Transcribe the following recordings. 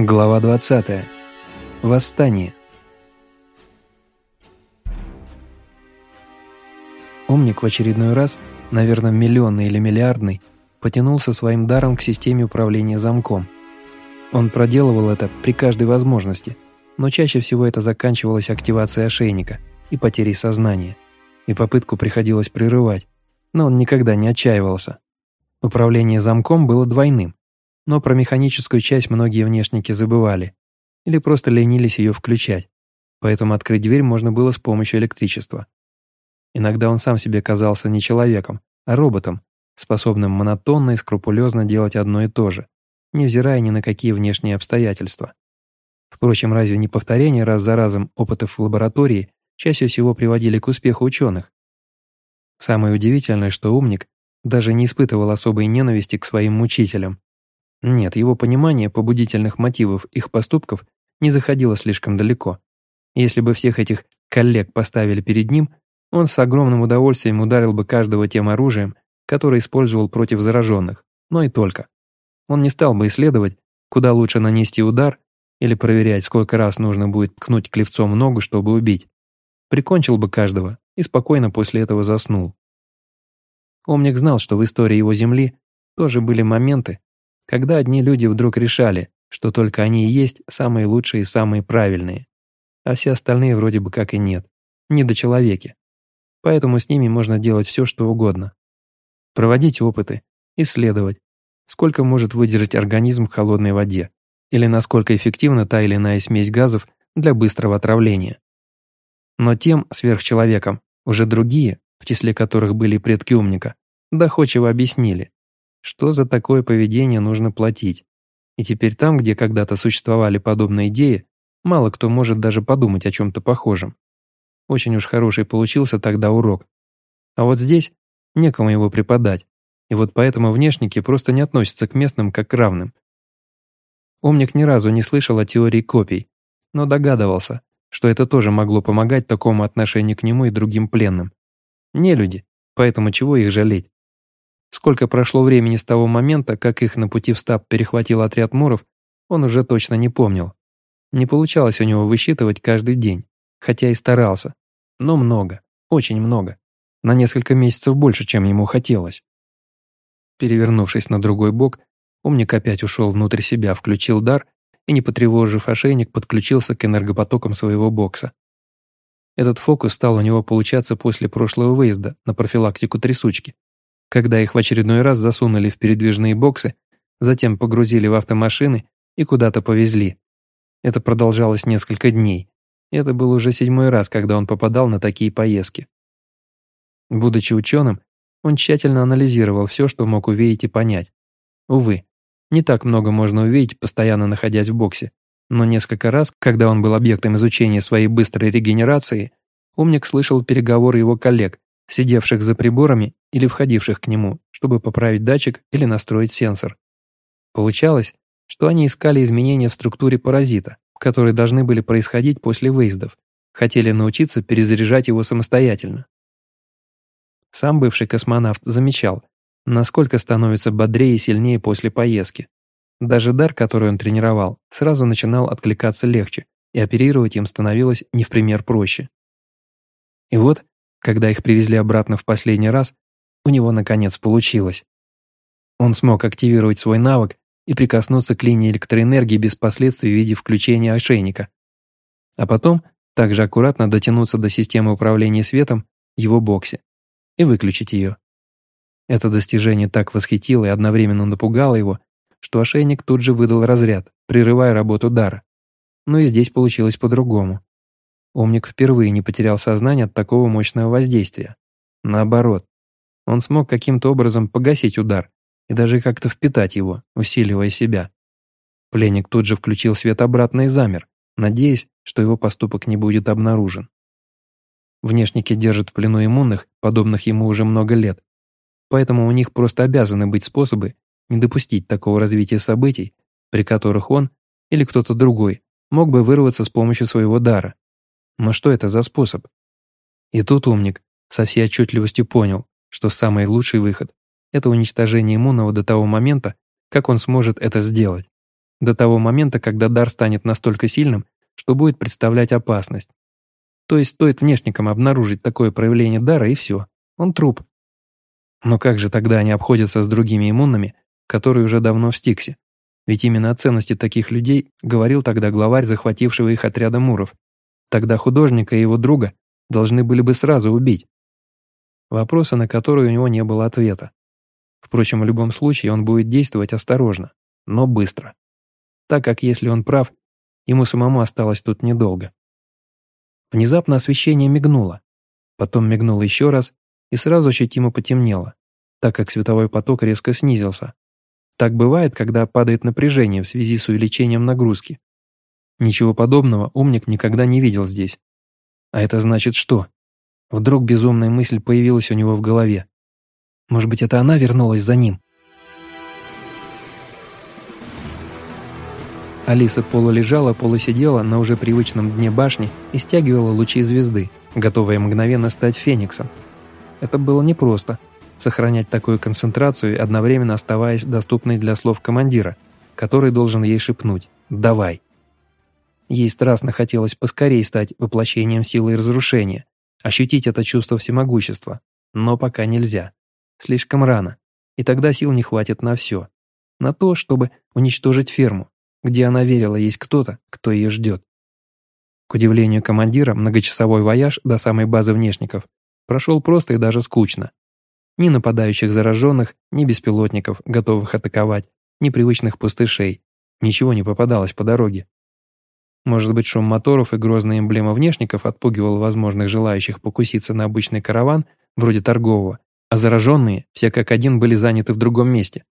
Глава 20. Восстание. Умник в очередной раз, наверное, миллионный или миллиардный, потянулся своим даром к системе управления замком. Он проделывал это при каждой возможности, но чаще всего это заканчивалось активацией ошейника и потерей сознания, и попытку приходилось прерывать, но он никогда не отчаивался. Управление замком было двойным но про механическую часть многие внешники забывали или просто ленились ее включать, поэтому открыть дверь можно было с помощью электричества. Иногда он сам себе казался не человеком, а роботом, способным монотонно и скрупулезно делать одно и то же, невзирая ни на какие внешние обстоятельства. Впрочем, разве не повторение раз за разом опытов в лаборатории чаще всего приводили к успеху ученых? Самое удивительное, что умник даже не испытывал особой ненависти к своим мучителям, нет, его понимание побудительных мотивов их поступков не заходило слишком далеко. Если бы всех этих коллег поставили перед ним, он с огромным удовольствием ударил бы каждого тем оружием, которое использовал против зараженных, но и только. Он не стал бы исследовать, куда лучше нанести удар или проверять, сколько раз нужно будет ткнуть клевцом ногу, чтобы убить. Прикончил бы каждого и спокойно после этого заснул. Омник знал, что в истории его Земли тоже были моменты, когда одни люди вдруг решали, что только они и есть самые лучшие и самые правильные, а все остальные вроде бы как и нет, не до человеки. Поэтому с ними можно делать все, что угодно. Проводить опыты, исследовать, сколько может выдержать организм в холодной воде, или насколько эффективна та или иная смесь газов для быстрого отравления. Но тем сверхчеловекам уже другие, в числе которых были предки умника, доходчиво объяснили, что за такое поведение нужно платить. И теперь там, где когда-то существовали подобные идеи, мало кто может даже подумать о чем-то похожем. Очень уж хороший получился тогда урок. А вот здесь некому его преподать, и вот поэтому внешники просто не относятся к местным как к равным. Умник ни разу не слышал о теории копий, но догадывался, что это тоже могло помогать такому отношению к нему и другим пленным. Не люди, поэтому чего их жалеть? Сколько прошло времени с того момента, как их на пути в стаб перехватил отряд муров, он уже точно не помнил. Не получалось у него высчитывать каждый день, хотя и старался. Но много, очень много. На несколько месяцев больше, чем ему хотелось. Перевернувшись на другой бок, умник опять ушел внутрь себя, включил дар и, не потревожив ошейник, подключился к энергопотокам своего бокса. Этот фокус стал у него получаться после прошлого выезда на профилактику трясучки, когда их в очередной раз засунули в передвижные боксы, затем погрузили в автомашины и куда-то повезли. Это продолжалось несколько дней. Это был уже седьмой раз, когда он попадал на такие поездки. Будучи ученым, он тщательно анализировал все, что мог увидеть и понять. Увы, не так много можно увидеть, постоянно находясь в боксе, но несколько раз, когда он был объектом изучения своей быстрой регенерации, умник слышал переговоры его коллег, сидевших за приборами или входивших к нему, чтобы поправить датчик или настроить сенсор. Получалось, что они искали изменения в структуре паразита, которые должны были происходить после выездов, хотели научиться перезаряжать его самостоятельно. Сам бывший космонавт замечал, насколько становится бодрее и сильнее после поездки. Даже дар, который он тренировал, сразу начинал откликаться легче, и оперировать им становилось не в пример проще. И вот когда их привезли обратно в последний раз, у него наконец получилось. Он смог активировать свой навык и прикоснуться к линии электроэнергии без последствий в виде включения ошейника. А потом также аккуратно дотянуться до системы управления светом в его боксе и выключить ее. Это достижение так восхитило и одновременно напугало его, что ошейник тут же выдал разряд, прерывая работу дара. Но и здесь получилось по-другому. Умник впервые не потерял сознание от такого мощного воздействия. Наоборот, он смог каким-то образом погасить удар и даже как-то впитать его, усиливая себя. Пленник тут же включил свет обратно и замер, надеясь, что его поступок не будет обнаружен. Внешники держат в плену иммунных, подобных ему уже много лет, поэтому у них просто обязаны быть способы не допустить такого развития событий, при которых он или кто-то другой мог бы вырваться с помощью своего дара. Но что это за способ? И тут умник со всей отчетливостью понял, что самый лучший выход – это уничтожение иммунного до того момента, как он сможет это сделать. До того момента, когда дар станет настолько сильным, что будет представлять опасность. То есть стоит внешникам обнаружить такое проявление дара и все, он труп. Но как же тогда они обходятся с другими иммунными, которые уже давно в Стиксе? Ведь именно о ценности таких людей говорил тогда главарь захватившего их отряда муров. Тогда художника и его друга должны были бы сразу убить. Вопросы, на которые у него не было ответа. Впрочем, в любом случае он будет действовать осторожно, но быстро. Так как если он прав, ему самому осталось тут недолго. Внезапно освещение мигнуло, потом мигнуло еще раз и сразу ощутимо потемнело, так как световой поток резко снизился. Так бывает, когда падает напряжение в связи с увеличением нагрузки. Ничего подобного умник никогда не видел здесь. А это значит что? Вдруг безумная мысль появилась у него в голове. Может быть, это она вернулась за ним? Алиса полулежала, полусидела на уже привычном дне башни и стягивала лучи звезды, готовая мгновенно стать фениксом. Это было непросто – сохранять такую концентрацию одновременно оставаясь доступной для слов командира, который должен ей шепнуть «давай». Ей страстно хотелось поскорее стать воплощением силы и разрушения, ощутить это чувство всемогущества, но пока нельзя. Слишком рано, и тогда сил не хватит на все. На то, чтобы уничтожить ферму, где она верила есть кто-то, кто ее ждет. К удивлению командира, многочасовой вояж до самой базы внешников прошел просто и даже скучно. Ни нападающих зараженных, ни беспилотников, готовых атаковать, ни привычных пустышей. Ничего не попадалось по дороге. Может быть, шум моторов и грозная эмблема внешников отпугивал возможных желающих покуситься на обычный караван, вроде торгового, а зараженные, все как один, были заняты в другом месте.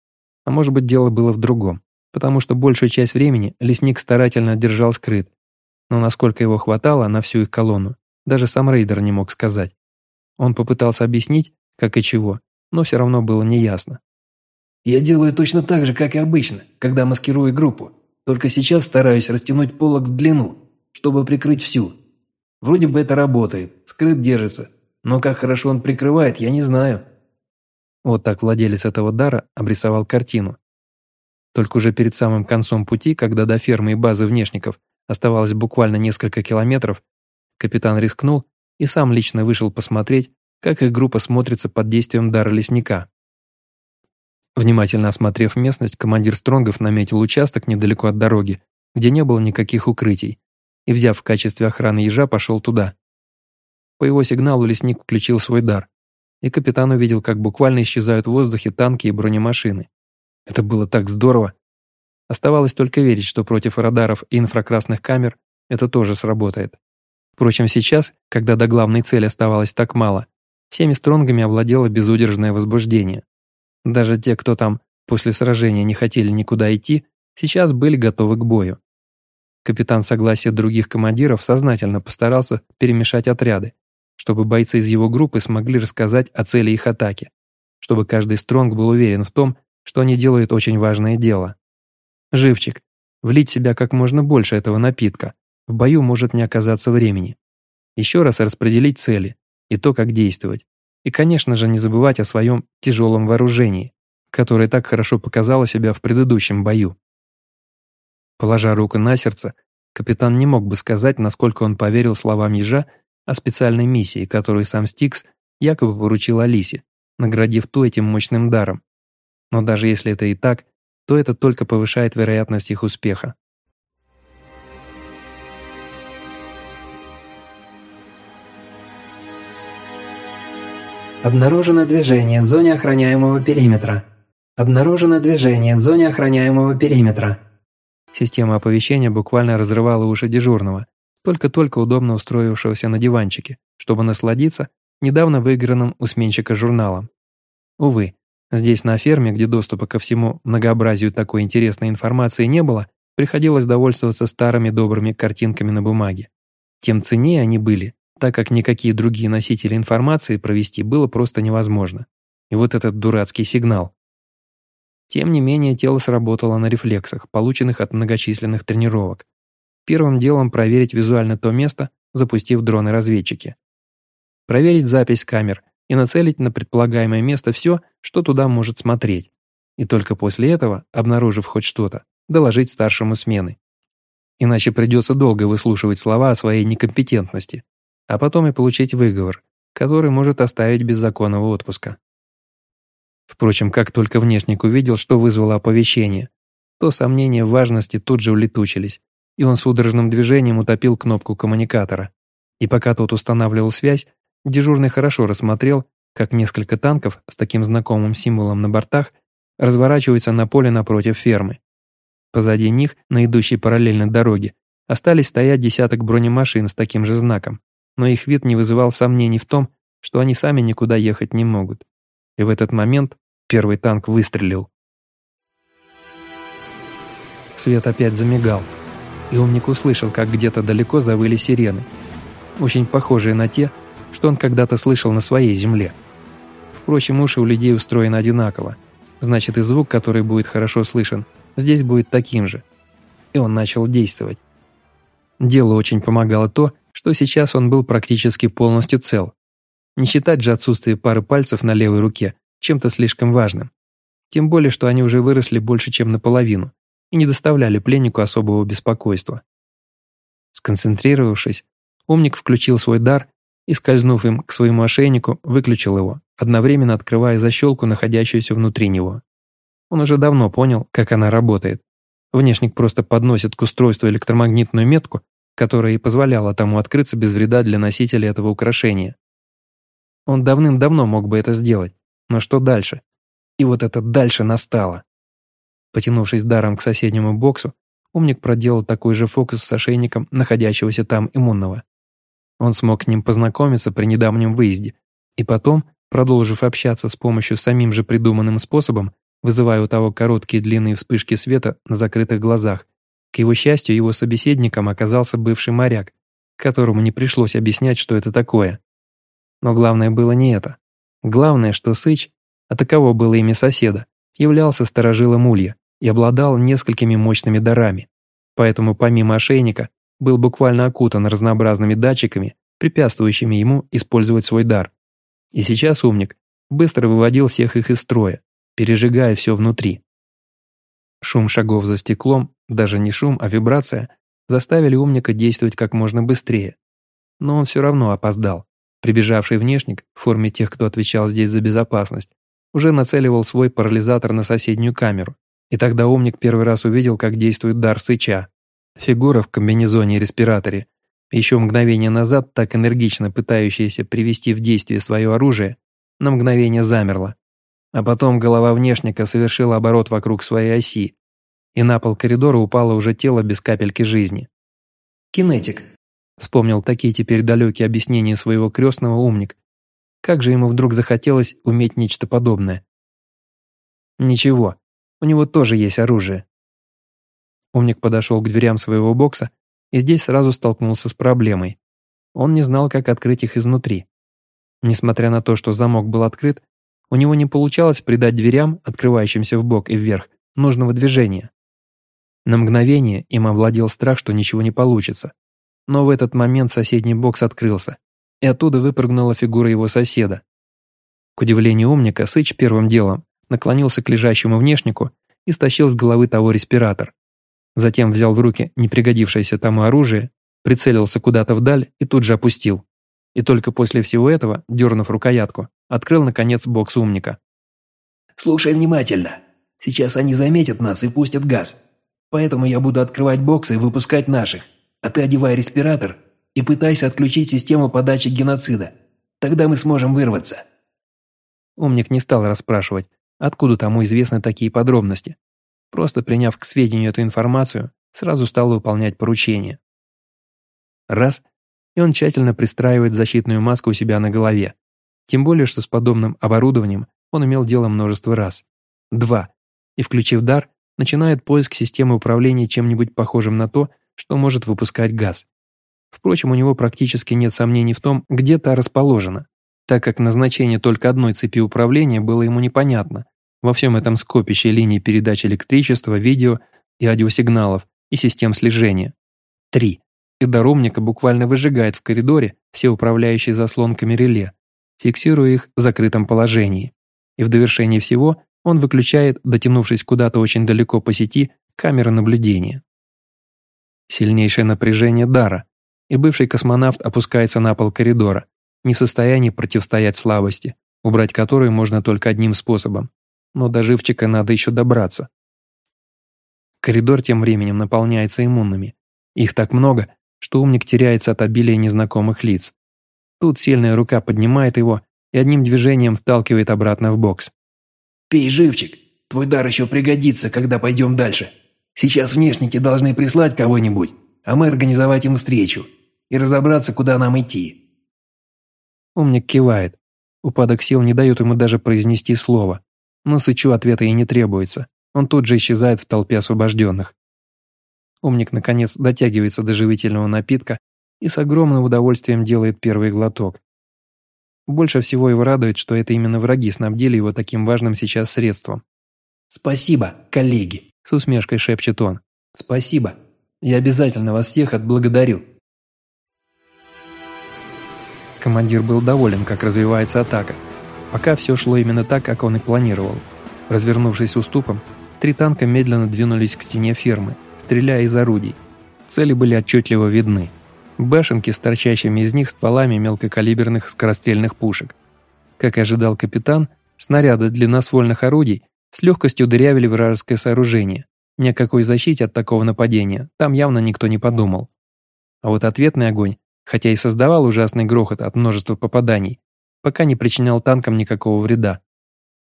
А может быть, дело было в другом, потому что большую часть времени лесник старательно держал скрыт. Но насколько его хватало на всю их колонну, даже сам рейдер не мог сказать. Он попытался объяснить, как и чего, но все равно было неясно. «Я делаю точно так же, как и обычно, когда маскирую группу. Только сейчас стараюсь растянуть полок в длину, чтобы прикрыть всю. Вроде бы это работает, скрыт держится, но как хорошо он прикрывает, я не знаю. Вот так владелец этого дара обрисовал картину. Только уже перед самым концом пути, когда до фермы и базы внешников оставалось буквально несколько километров, капитан рискнул и сам лично вышел посмотреть, как их группа смотрится под действием дара лесника. Внимательно осмотрев местность, командир Стронгов наметил участок недалеко от дороги, где не было никаких укрытий, и, взяв в качестве охраны ежа, пошел туда. По его сигналу лесник включил свой дар, и капитан увидел, как буквально исчезают в воздухе танки и бронемашины. Это было так здорово. Оставалось только верить, что против радаров и инфракрасных камер это тоже сработает. Впрочем, сейчас, когда до главной цели оставалось так мало, всеми стронгами овладело безудержное возбуждение. Даже те, кто там после сражения не хотели никуда идти, сейчас были готовы к бою. Капитан согласия других командиров сознательно постарался перемешать отряды, чтобы бойцы из его группы смогли рассказать о цели их атаки, чтобы каждый стронг был уверен в том, что они делают очень важное дело. Живчик, влить себя как можно больше этого напитка, в бою может не оказаться времени. Еще раз распределить цели и то, как действовать. И, конечно же, не забывать о своем тяжелом вооружении, которое так хорошо показало себя в предыдущем бою. Положа руку на сердце, капитан не мог бы сказать, насколько он поверил словам ежа о специальной миссии, которую сам Стикс якобы поручил Алисе, наградив ту этим мощным даром. Но даже если это и так, то это только повышает вероятность их успеха. Обнаружено движение в зоне охраняемого периметра. Обнаружено движение в зоне охраняемого периметра. Система оповещения буквально разрывала уши дежурного, только-только удобно устроившегося на диванчике, чтобы насладиться недавно выигранным у сменщика журналом. Увы, здесь на ферме, где доступа ко всему многообразию такой интересной информации не было, приходилось довольствоваться старыми добрыми картинками на бумаге. Тем ценнее они были, так как никакие другие носители информации провести было просто невозможно. И вот этот дурацкий сигнал. Тем не менее, тело сработало на рефлексах, полученных от многочисленных тренировок, Первым делом проверить визуально то место, запустив дроны-разведчики. Проверить запись камер и нацелить на предполагаемое место все, что туда может смотреть. И только после этого, обнаружив хоть что-то, доложить старшему смены. Иначе придется долго выслушивать слова о своей некомпетентности, а потом и получить выговор, который может оставить без законного отпуска. Впрочем, как только внешник увидел, что вызвало оповещение, то сомнения в важности тут же улетучились, и он судорожным движением утопил кнопку коммуникатора. И пока тот устанавливал связь, дежурный хорошо рассмотрел, как несколько танков с таким знакомым символом на бортах разворачиваются на поле напротив фермы. Позади них, на идущей параллельно дороге, остались стоять десяток бронемашин с таким же знаком, но их вид не вызывал сомнений в том, что они сами никуда ехать не могут. И в этот момент первый танк выстрелил. Свет опять замигал, и умник услышал, как где-то далеко завыли сирены, очень похожие на те, что он когда-то слышал на своей земле. Впрочем, уши у людей устроены одинаково, значит и звук, который будет хорошо слышен, здесь будет таким же. И он начал действовать. Делу очень помогало то, что сейчас он был практически полностью цел. Не считать же отсутствие пары пальцев на левой руке чем-то слишком важным. Тем более, что они уже выросли больше, чем наполовину, и не доставляли пленнику особого беспокойства. Сконцентрировавшись, умник включил свой дар и, скользнув им к своему ошейнику, выключил его, одновременно открывая защелку, находящуюся внутри него. Он уже давно понял, как она работает. Внешник просто подносит к устройству электромагнитную метку, которая и позволяла тому открыться без вреда для носителя этого украшения. Он давным-давно мог бы это сделать, но что дальше? И вот это дальше настало. Потянувшись даром к соседнему боксу, умник проделал такой же фокус с ошейником находящегося там иммунного. Он смог с ним познакомиться при недавнем выезде, и потом, продолжив общаться с помощью самим же придуманным способом, вызывая у того короткие длинные вспышки света на закрытых глазах, к его счастью, его собеседником оказался бывший моряк, которому не пришлось объяснять, что это такое. Но главное было не это. Главное, что Сыч, а таково было имя соседа, являлся сторожилом улья и обладал несколькими мощными дарами. Поэтому помимо ошейника был буквально окутан разнообразными датчиками, препятствующими ему использовать свой дар. И сейчас умник быстро выводил всех их из строя, пережигая все внутри. Шум шагов за стеклом, даже не шум, а вибрация, заставили умника действовать как можно быстрее. Но он все равно опоздал. Прибежавший внешник, в форме тех, кто отвечал здесь за безопасность, уже нацеливал свой парализатор на соседнюю камеру. И тогда умник первый раз увидел, как действует дар Сыча. Фигура в комбинезоне и респираторе, еще мгновение назад так энергично пытающаяся привести в действие свое оружие, на мгновение замерла. А потом голова внешника совершила оборот вокруг своей оси, и на пол коридора упало уже тело без капельки жизни. «Кинетик», Вспомнил такие теперь далекие объяснения своего крестного умник. Как же ему вдруг захотелось уметь нечто подобное. Ничего, у него тоже есть оружие. Умник подошел к дверям своего бокса и здесь сразу столкнулся с проблемой. Он не знал, как открыть их изнутри. Несмотря на то, что замок был открыт, у него не получалось придать дверям, открывающимся в бок и вверх, нужного движения. На мгновение им овладел страх, что ничего не получится. Но в этот момент соседний бокс открылся, и оттуда выпрыгнула фигура его соседа. К удивлению умника, Сыч первым делом наклонился к лежащему внешнику и стащил с головы того респиратор. Затем взял в руки непригодившееся тому оружие, прицелился куда-то вдаль и тут же опустил. И только после всего этого, дернув рукоятку, открыл, наконец, бокс умника. «Слушай внимательно. Сейчас они заметят нас и пустят газ. Поэтому я буду открывать боксы и выпускать наших а ты одевай респиратор и пытайся отключить систему подачи геноцида. Тогда мы сможем вырваться». Умник не стал расспрашивать, откуда тому известны такие подробности. Просто приняв к сведению эту информацию, сразу стал выполнять поручение. Раз, и он тщательно пристраивает защитную маску у себя на голове. Тем более, что с подобным оборудованием он имел дело множество раз. Два, и включив дар, начинает поиск системы управления чем-нибудь похожим на то, что может выпускать газ. Впрочем, у него практически нет сомнений в том, где та расположена, так как назначение только одной цепи управления было ему непонятно. Во всем этом скопище линий передачи электричества, видео и аудиосигналов и систем слежения. 3. И даромника буквально выжигает в коридоре все управляющие заслонками реле, фиксируя их в закрытом положении. И в довершении всего он выключает, дотянувшись куда-то очень далеко по сети, камеры наблюдения. Сильнейшее напряжение дара, и бывший космонавт опускается на пол коридора, не в состоянии противостоять слабости, убрать которую можно только одним способом. Но до живчика надо еще добраться. Коридор тем временем наполняется иммунными. Их так много, что умник теряется от обилия незнакомых лиц. Тут сильная рука поднимает его и одним движением вталкивает обратно в бокс. «Пей живчик, твой дар еще пригодится, когда пойдем дальше. Сейчас внешники должны прислать кого-нибудь, а мы организовать им встречу и разобраться, куда нам идти». Умник кивает. Упадок сил не дает ему даже произнести слово. Но Сычу ответа и не требуется. Он тут же исчезает в толпе освобожденных. Умник, наконец, дотягивается до живительного напитка и с огромным удовольствием делает первый глоток. Больше всего его радует, что это именно враги снабдили его таким важным сейчас средством. «Спасибо, коллеги», – с усмешкой шепчет он. «Спасибо. Я обязательно вас всех отблагодарю». Командир был доволен, как развивается атака. Пока все шло именно так, как он и планировал. Развернувшись уступом, три танка медленно двинулись к стене фермы, стреляя из орудий. Цели были отчетливо видны. Башенки с торчащими из них стволами мелкокалиберных скорострельных пушек. Как и ожидал капитан, снаряды длинноствольных орудий с легкостью дырявили вражеское сооружение. Ни о какой защите от такого нападения там явно никто не подумал. А вот ответный огонь, хотя и создавал ужасный грохот от множества попаданий, пока не причинял танкам никакого вреда.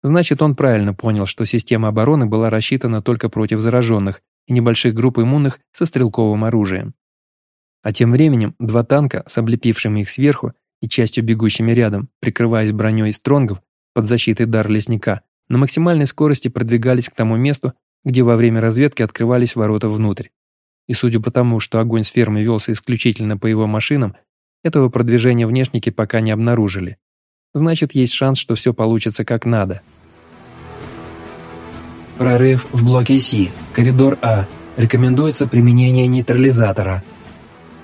Значит, он правильно понял, что система обороны была рассчитана только против зараженных и небольших групп иммунных со стрелковым оружием. А тем временем два танка с облепившими их сверху и частью бегущими рядом, прикрываясь броней стронгов под защитой дар лесника, на максимальной скорости продвигались к тому месту, где во время разведки открывались ворота внутрь. И судя по тому, что огонь с фермы велся исключительно по его машинам, этого продвижения внешники пока не обнаружили. Значит, есть шанс, что все получится как надо. Прорыв в блоке С, коридор А. Рекомендуется применение нейтрализатора.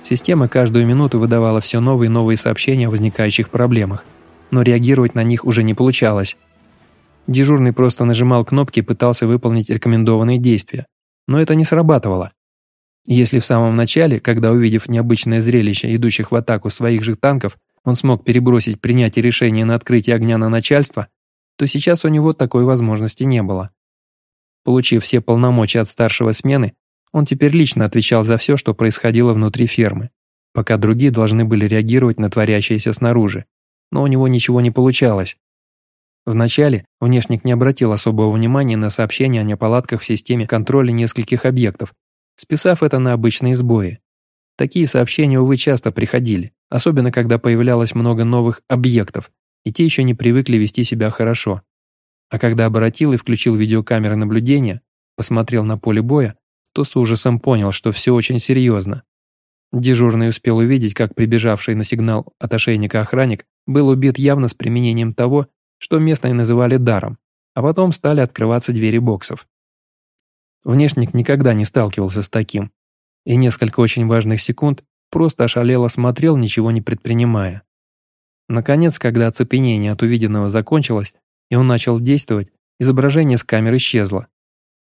Система каждую минуту выдавала все новые и новые сообщения о возникающих проблемах, но реагировать на них уже не получалось. Дежурный просто нажимал кнопки и пытался выполнить рекомендованные действия, но это не срабатывало. Если в самом начале, когда увидев необычное зрелище идущих в атаку своих же танков, он смог перебросить принятие решения на открытие огня на начальство, то сейчас у него такой возможности не было. Получив все полномочия от старшего смены, он теперь лично отвечал за все, что происходило внутри фермы, пока другие должны были реагировать на творящееся снаружи. Но у него ничего не получалось. Вначале внешник не обратил особого внимания на сообщения о неполадках в системе контроля нескольких объектов, списав это на обычные сбои. Такие сообщения, увы, часто приходили, особенно когда появлялось много новых объектов, и те еще не привыкли вести себя хорошо. А когда обратил и включил видеокамеры наблюдения, посмотрел на поле боя, то с ужасом понял, что все очень серьезно. Дежурный успел увидеть, как прибежавший на сигнал от ошейника охранник был убит явно с применением того, что местные называли даром, а потом стали открываться двери боксов. Внешник никогда не сталкивался с таким, и несколько очень важных секунд просто ошалело смотрел, ничего не предпринимая. Наконец, когда оцепенение от увиденного закончилось, и он начал действовать, изображение с камер исчезло.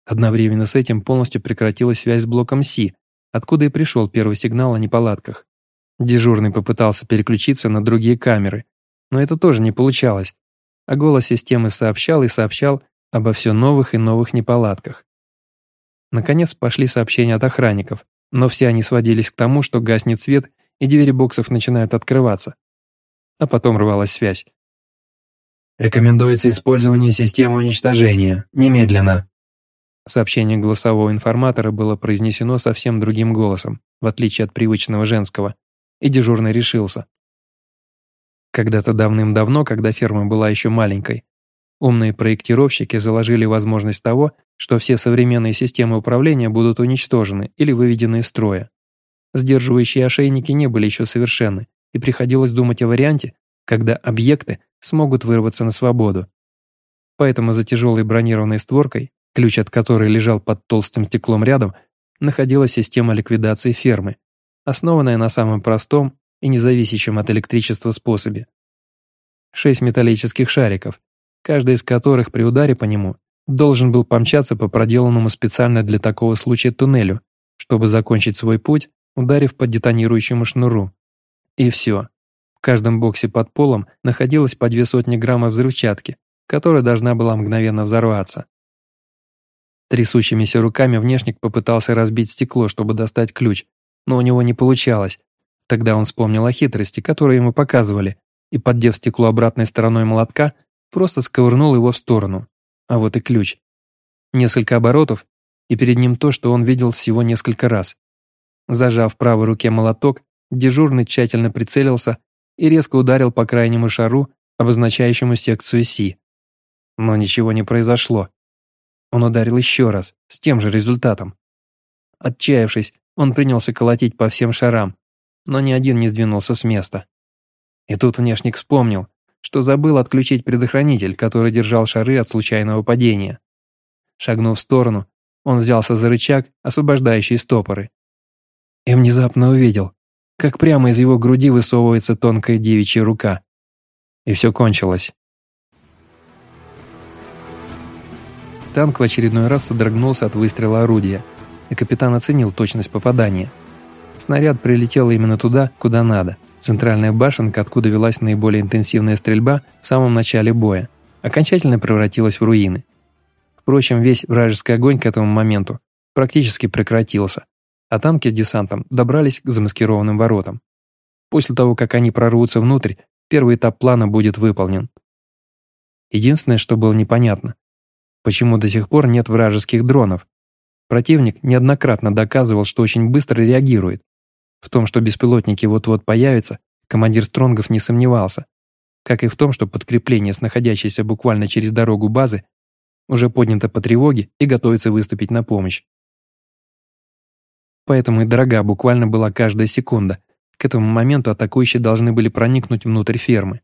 Одновременно с этим полностью прекратилась связь с блоком Си, откуда и пришел первый сигнал о неполадках. Дежурный попытался переключиться на другие камеры, но это тоже не получалось, а голос системы сообщал и сообщал обо все новых и новых неполадках. Наконец пошли сообщения от охранников, но все они сводились к тому, что гаснет свет и двери боксов начинают открываться. А потом рвалась связь. Рекомендуется использование системы уничтожения. Немедленно. Сообщение голосового информатора было произнесено совсем другим голосом, в отличие от привычного женского, и дежурный решился. Когда-то давным-давно, когда ферма была еще маленькой, умные проектировщики заложили возможность того, что все современные системы управления будут уничтожены или выведены из строя. Сдерживающие ошейники не были еще совершенны, и приходилось думать о варианте, когда объекты смогут вырваться на свободу. Поэтому за тяжелой бронированной створкой, ключ от которой лежал под толстым стеклом рядом, находилась система ликвидации фермы, основанная на самом простом и независящем от электричества способе. Шесть металлических шариков, каждый из которых при ударе по нему должен был помчаться по проделанному специально для такого случая туннелю, чтобы закончить свой путь, ударив по детонирующему шнуру. И все. В каждом боксе под полом находилось по две сотни граммов взрывчатки, которая должна была мгновенно взорваться. Трясущимися руками внешник попытался разбить стекло, чтобы достать ключ, но у него не получалось. Тогда он вспомнил о хитрости, которую ему показывали, и, поддев стекло обратной стороной молотка, просто сковырнул его в сторону. А вот и ключ. Несколько оборотов, и перед ним то, что он видел всего несколько раз. Зажав в правой руке молоток, дежурный тщательно прицелился и резко ударил по крайнему шару, обозначающему секцию Си. Но ничего не произошло. Он ударил еще раз, с тем же результатом. Отчаявшись, он принялся колотить по всем шарам, но ни один не сдвинулся с места. И тут внешник вспомнил, что забыл отключить предохранитель, который держал шары от случайного падения. Шагнув в сторону, он взялся за рычаг, освобождающий стопоры. И внезапно увидел, как прямо из его груди высовывается тонкая девичья рука. И все кончилось. Танк в очередной раз содрогнулся от выстрела орудия, и капитан оценил точность попадания. Снаряд прилетел именно туда, куда надо. Центральная башенка, откуда велась наиболее интенсивная стрельба в самом начале боя, окончательно превратилась в руины. Впрочем, весь вражеский огонь к этому моменту практически прекратился, а танки с десантом добрались к замаскированным воротам. После того, как они прорвутся внутрь, первый этап плана будет выполнен. Единственное, что было непонятно, почему до сих пор нет вражеских дронов. Противник неоднократно доказывал, что очень быстро реагирует, в том, что беспилотники вот-вот появятся, командир Стронгов не сомневался, как и в том, что подкрепление с находящейся буквально через дорогу базы уже поднято по тревоге и готовится выступить на помощь. Поэтому и дорога буквально была каждая секунда. К этому моменту атакующие должны были проникнуть внутрь фермы.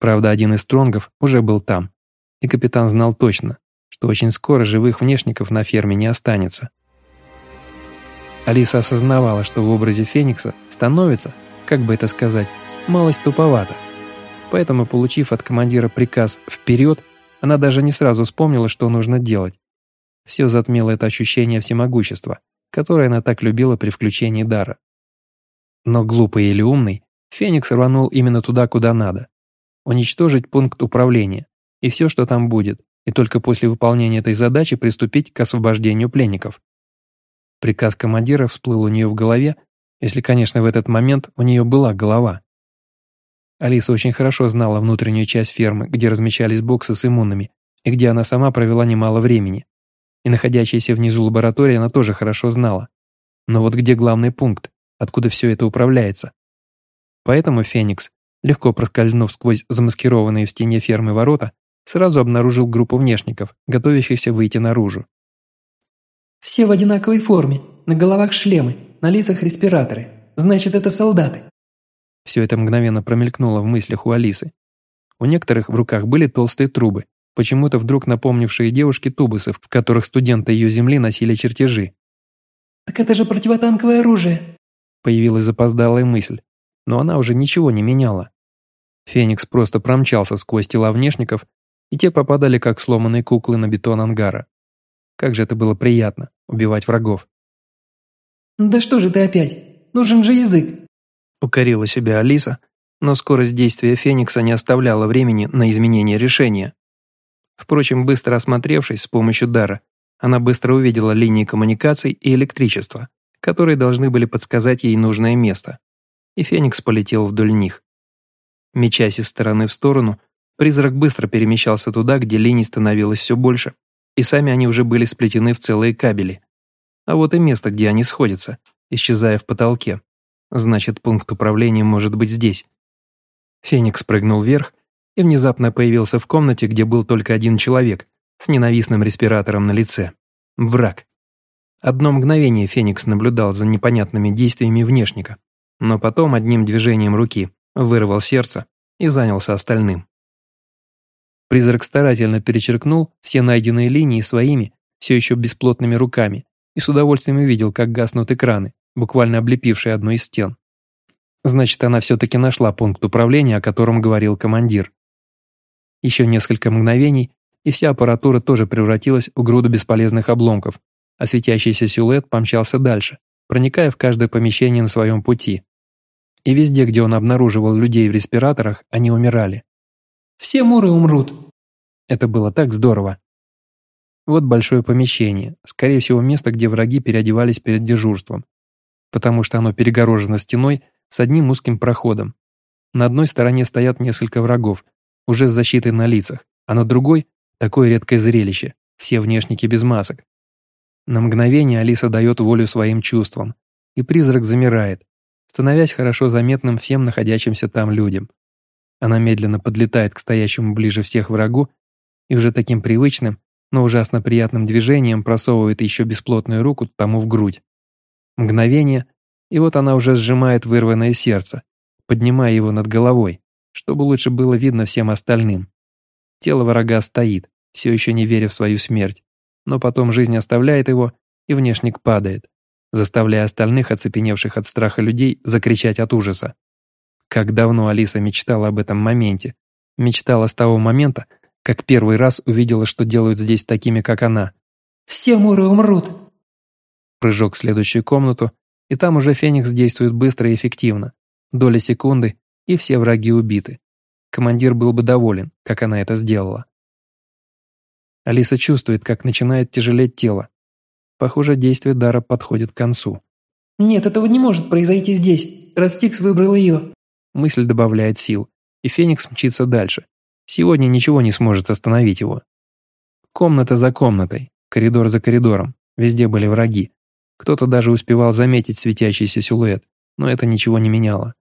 Правда, один из стронгов уже был там, и капитан знал точно, что очень скоро живых внешников на ферме не останется. Алиса осознавала, что в образе Феникса становится, как бы это сказать, малость туповато. Поэтому, получив от командира приказ «вперед», она даже не сразу вспомнила, что нужно делать. Все затмело это ощущение всемогущества, которое она так любила при включении дара. Но глупый или умный, Феникс рванул именно туда, куда надо. Уничтожить пункт управления и все, что там будет, и только после выполнения этой задачи приступить к освобождению пленников. Приказ командира всплыл у нее в голове, если, конечно, в этот момент у нее была голова. Алиса очень хорошо знала внутреннюю часть фермы, где размещались боксы с иммунными, и где она сама провела немало времени. И находящаяся внизу лаборатория она тоже хорошо знала. Но вот где главный пункт, откуда все это управляется? Поэтому Феникс, легко проскользнув сквозь замаскированные в стене фермы ворота, сразу обнаружил группу внешников, готовящихся выйти наружу. Все в одинаковой форме, на головах шлемы, на лицах респираторы. Значит, это солдаты. Все это мгновенно промелькнуло в мыслях у Алисы. У некоторых в руках были толстые трубы, почему-то вдруг напомнившие девушке тубусов, в которых студенты ее земли носили чертежи. «Так это же противотанковое оружие!» Появилась запоздалая мысль, но она уже ничего не меняла. Феникс просто промчался сквозь тела внешников, и те попадали как сломанные куклы на бетон ангара. Как же это было приятно, убивать врагов. «Да что же ты опять? Нужен же язык!» Укорила себя Алиса, но скорость действия Феникса не оставляла времени на изменение решения. Впрочем, быстро осмотревшись с помощью дара, она быстро увидела линии коммуникаций и электричества, которые должны были подсказать ей нужное место. И Феникс полетел вдоль них. Мечась из стороны в сторону, призрак быстро перемещался туда, где линий становилось все больше, и сами они уже были сплетены в целые кабели. А вот и место, где они сходятся, исчезая в потолке. Значит, пункт управления может быть здесь. Феникс прыгнул вверх и внезапно появился в комнате, где был только один человек с ненавистным респиратором на лице. Враг. Одно мгновение Феникс наблюдал за непонятными действиями внешника, но потом одним движением руки вырвал сердце и занялся остальным. Призрак старательно перечеркнул все найденные линии своими, все еще бесплотными руками, и с удовольствием увидел, как гаснут экраны, буквально облепившие одну из стен. Значит, она все-таки нашла пункт управления, о котором говорил командир. Еще несколько мгновений, и вся аппаратура тоже превратилась в груду бесполезных обломков, а светящийся силуэт помчался дальше, проникая в каждое помещение на своем пути. И везде, где он обнаруживал людей в респираторах, они умирали. «Все муры умрут». Это было так здорово. Вот большое помещение, скорее всего место, где враги переодевались перед дежурством, потому что оно перегорожено стеной с одним узким проходом. На одной стороне стоят несколько врагов, уже с защитой на лицах, а на другой – такое редкое зрелище, все внешники без масок. На мгновение Алиса дает волю своим чувствам, и призрак замирает, становясь хорошо заметным всем находящимся там людям. Она медленно подлетает к стоящему ближе всех врагу и уже таким привычным, но ужасно приятным движением просовывает еще бесплотную руку тому в грудь. Мгновение, и вот она уже сжимает вырванное сердце, поднимая его над головой, чтобы лучше было видно всем остальным. Тело врага стоит, все еще не веря в свою смерть, но потом жизнь оставляет его, и внешник падает, заставляя остальных, оцепеневших от страха людей, закричать от ужаса. Как давно Алиса мечтала об этом моменте. Мечтала с того момента, как первый раз увидела, что делают здесь такими, как она. «Все муры умрут!» Прыжок в следующую комнату, и там уже Феникс действует быстро и эффективно. Доля секунды, и все враги убиты. Командир был бы доволен, как она это сделала. Алиса чувствует, как начинает тяжелеть тело. Похоже, действие дара подходит к концу. «Нет, этого не может произойти здесь. Растикс выбрал ее». Мысль добавляет сил, и Феникс мчится дальше, Сегодня ничего не сможет остановить его. Комната за комнатой, коридор за коридором, везде были враги. Кто-то даже успевал заметить светящийся силуэт, но это ничего не меняло.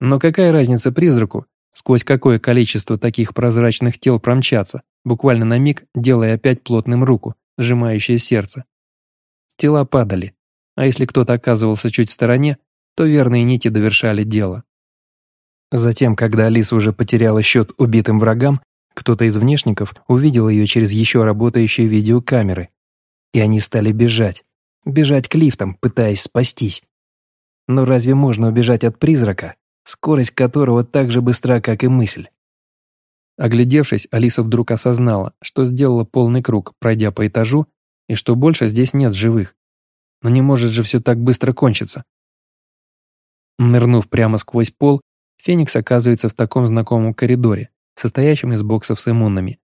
Но какая разница призраку, сквозь какое количество таких прозрачных тел промчаться, буквально на миг делая опять плотным руку, сжимающее сердце. Тела падали, а если кто-то оказывался чуть в стороне, то верные нити довершали дело. Затем, когда Алиса уже потеряла счет убитым врагам, кто-то из внешников увидел ее через еще работающие видеокамеры. И они стали бежать. Бежать к лифтам, пытаясь спастись. Но разве можно убежать от призрака, скорость которого так же быстра, как и мысль? Оглядевшись, Алиса вдруг осознала, что сделала полный круг, пройдя по этажу, и что больше здесь нет живых. Но не может же все так быстро кончиться. Нырнув прямо сквозь пол, Феникс оказывается в таком знакомом коридоре, состоящем из боксов с иммунными.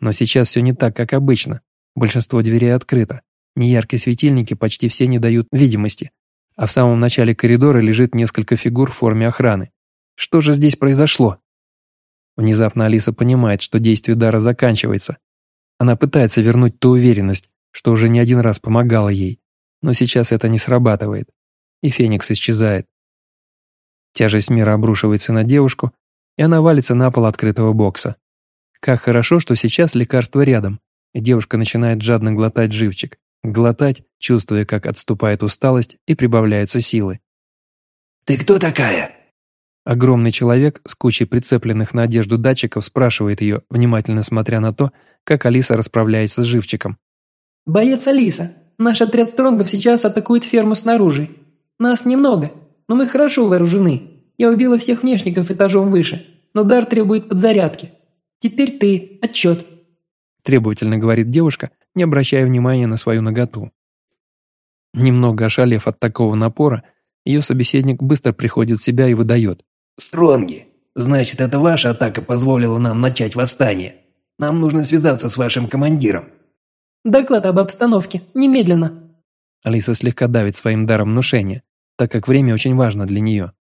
Но сейчас все не так, как обычно. Большинство дверей открыто. Неяркие светильники почти все не дают видимости. А в самом начале коридора лежит несколько фигур в форме охраны. Что же здесь произошло? Внезапно Алиса понимает, что действие дара заканчивается. Она пытается вернуть ту уверенность, что уже не один раз помогала ей. Но сейчас это не срабатывает. И Феникс исчезает. Тяжесть мира обрушивается на девушку, и она валится на пол открытого бокса. Как хорошо, что сейчас лекарство рядом, и девушка начинает жадно глотать живчик. Глотать, чувствуя, как отступает усталость и прибавляются силы. «Ты кто такая?» Огромный человек с кучей прицепленных на одежду датчиков спрашивает ее, внимательно смотря на то, как Алиса расправляется с живчиком. «Боец Алиса, наш отряд Стронгов сейчас атакует ферму снаружи. Нас немного, но мы хорошо вооружены. Я убила всех внешников этажом выше, но дар требует подзарядки. Теперь ты, отчет». Требовательно говорит девушка, не обращая внимания на свою наготу. Немного ошалев от такого напора, ее собеседник быстро приходит в себя и выдает. «Стронги, значит, это ваша атака позволила нам начать восстание. Нам нужно связаться с вашим командиром». «Доклад об обстановке, немедленно». Алиса слегка давит своим даром внушения, так как время очень важно для нее.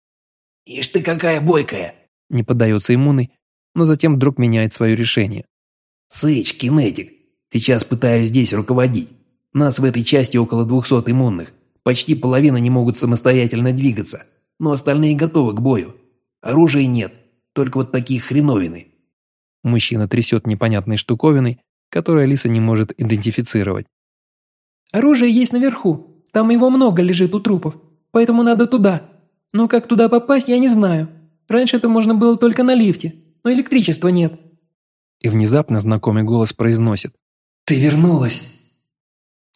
«Ишь ты какая бойкая!» Не поддается иммунный, но затем вдруг меняет свое решение. «Сыч, кинетик, сейчас пытаюсь здесь руководить. Нас в этой части около двухсот иммунных. Почти половина не могут самостоятельно двигаться, но остальные готовы к бою. Оружия нет, только вот такие хреновины». Мужчина трясет непонятной штуковиной, которую Алиса не может идентифицировать. «Оружие есть наверху, там его много лежит у трупов поэтому надо туда. Но как туда попасть, я не знаю. Раньше это можно было только на лифте, но электричества нет». И внезапно знакомый голос произносит. «Ты вернулась!»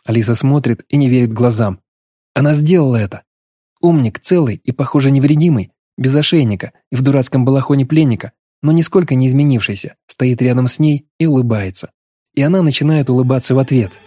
Алиса смотрит и не верит глазам. Она сделала это. Умник, целый и, похоже, невредимый, без ошейника и в дурацком балахоне пленника, но нисколько не изменившийся, стоит рядом с ней и улыбается. И она начинает улыбаться в ответ –